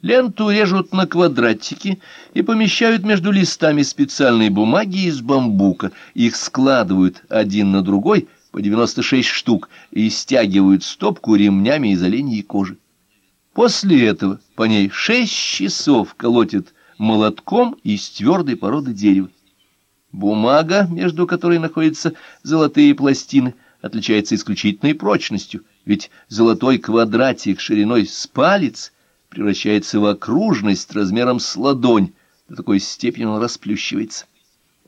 Ленту режут на квадратики и помещают между листами специальной бумаги из бамбука. Их складывают один на другой по 96 штук и стягивают стопку ремнями из оленьей кожи. После этого по ней 6 часов колотят молотком из твердой породы дерева. Бумага, между которой находятся золотые пластины, отличается исключительной прочностью, ведь золотой квадратик шириной с палец — превращается в окружность размером с ладонь, до такой степени он расплющивается.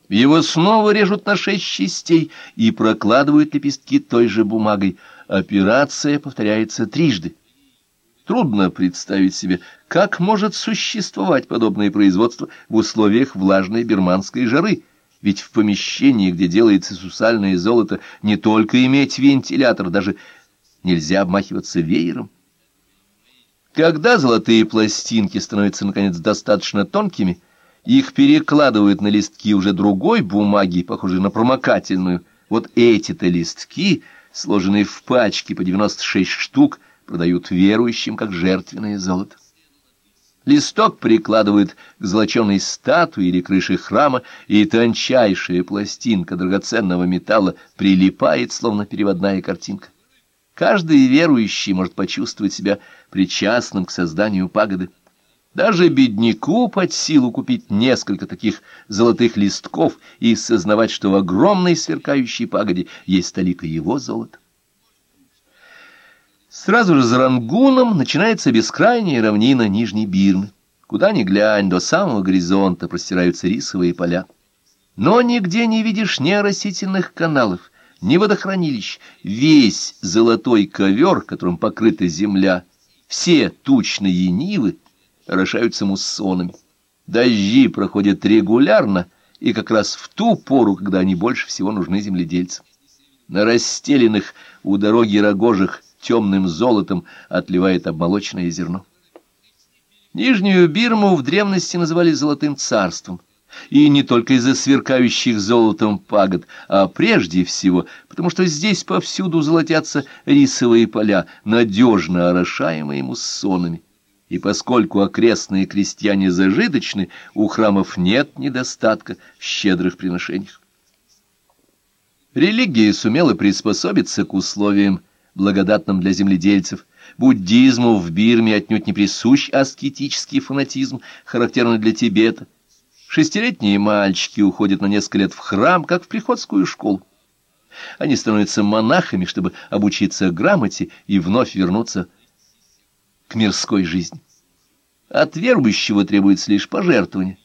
Его снова режут на шесть частей и прокладывают лепестки той же бумагой. Операция повторяется трижды. Трудно представить себе, как может существовать подобное производство в условиях влажной бирманской жары, ведь в помещении, где делается сусальное золото, не только иметь вентилятор, даже нельзя обмахиваться веером. Когда золотые пластинки становятся, наконец, достаточно тонкими, их перекладывают на листки уже другой бумаги, похожей на промокательную. Вот эти-то листки, сложенные в пачки по 96 штук, продают верующим как жертвенное золото. Листок прикладывают к золоченой статуе или крыше храма, и тончайшая пластинка драгоценного металла прилипает, словно переводная картинка. Каждый верующий может почувствовать себя причастным к созданию пагоды. Даже бедняку под силу купить несколько таких золотых листков и сознавать, что в огромной сверкающей пагоде есть столика его золота. Сразу же за Рангуном начинается бескрайняя равнина Нижней Бирмы. Куда ни глянь, до самого горизонта простираются рисовые поля. Но нигде не видишь ни оросительных каналов, ни водохранилищ, весь золотой ковер, которым покрыта земля, все тучные нивы орошаются муссонами. Дожди проходят регулярно и как раз в ту пору, когда они больше всего нужны земледельцам. На расстеленных у дороги рогожах темным золотом отливает обмолоченное зерно. Нижнюю Бирму в древности называли «золотым царством», и не только из-за сверкающих золотом пагод, а прежде всего, потому что здесь повсюду золотятся рисовые поля, надежно орошаемые муссонами. И поскольку окрестные крестьяне зажиточны, у храмов нет недостатка в щедрых приношениях. Религия сумела приспособиться к условиям, благодатным для земледельцев. Буддизму в Бирме отнюдь не присущ аскетический фанатизм, характерный для Тибета. Шестилетние мальчики уходят на несколько лет в храм, как в приходскую школу. Они становятся монахами, чтобы обучиться грамоте и вновь вернуться к мирской жизни. От верующего требуется лишь пожертвование.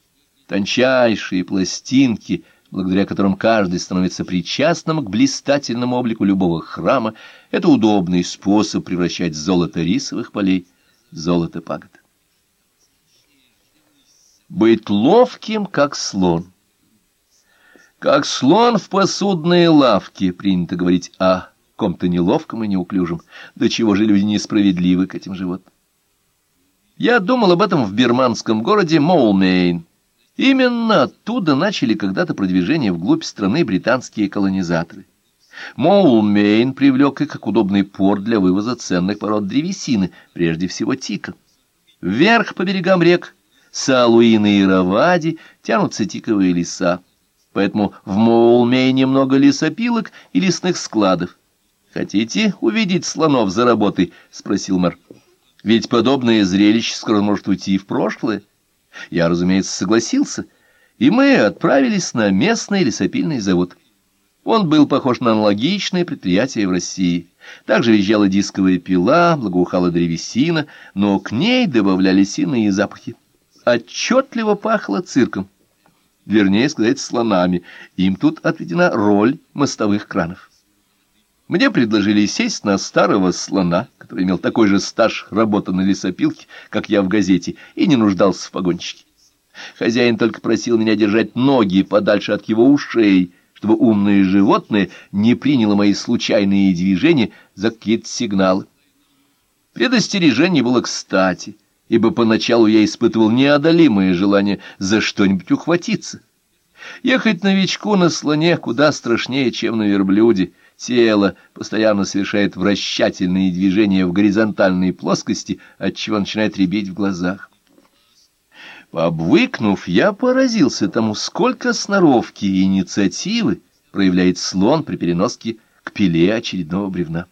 Тончайшие пластинки, благодаря которым каждый становится причастным к блистательному облику любого храма, это удобный способ превращать золото рисовых полей в золото пагод. Быть ловким, как слон. Как слон в посудной лавке, принято говорить о ком-то неловком и неуклюжем. До чего же люди несправедливы к этим животным? Я думал об этом в бирманском городе Моулмейн. Именно оттуда начали когда-то продвижение вглубь страны британские колонизаторы. Моулмейн привлек их как удобный порт для вывоза ценных пород древесины, прежде всего тика. Вверх по берегам рек Салуины и Равади тянутся тиковые леса, поэтому в Моулмее немного лесопилок и лесных складов. «Хотите увидеть слонов за работой?» — спросил мэр. «Ведь подобное зрелище скоро может уйти в прошлое». Я, разумеется, согласился, и мы отправились на местный лесопильный завод. Он был похож на аналогичное предприятие в России. Также визжала дисковая пила, благоухала древесина, но к ней добавлялись иные запахи отчетливо пахло цирком. Вернее сказать, слонами. Им тут отведена роль мостовых кранов. Мне предложили сесть на старого слона, который имел такой же стаж работы на лесопилке, как я в газете, и не нуждался в погонщике. Хозяин только просил меня держать ноги подальше от его ушей, чтобы умное животное не приняло мои случайные движения за какие-то сигналы. Предостережение было кстати — ибо поначалу я испытывал неодолимое желание за что-нибудь ухватиться. Ехать новичку на слоне куда страшнее, чем на верблюде. Тело постоянно совершает вращательные движения в горизонтальной плоскости, отчего начинает рябить в глазах. Обвыкнув, я поразился тому, сколько сноровки и инициативы проявляет слон при переноске к пиле очередного бревна.